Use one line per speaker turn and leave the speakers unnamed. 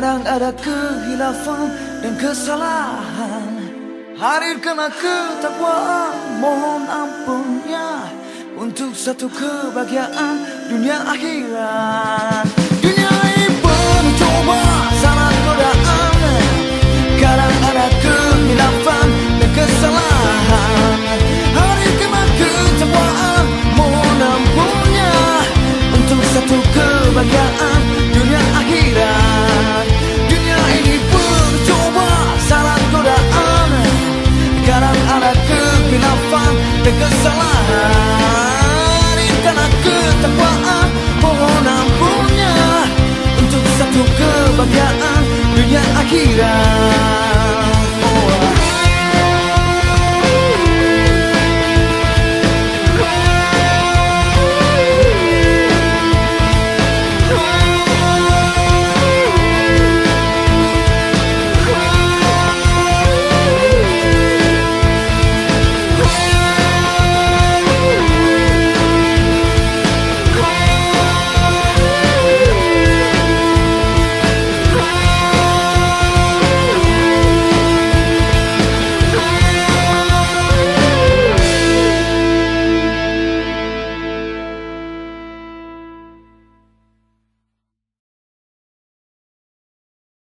Kadang ada kehilafan dan kesalahan. Hari kena ketakwaan Mohon ampunnya Untuk satu kebahagiaan Dunia akhirat. alive.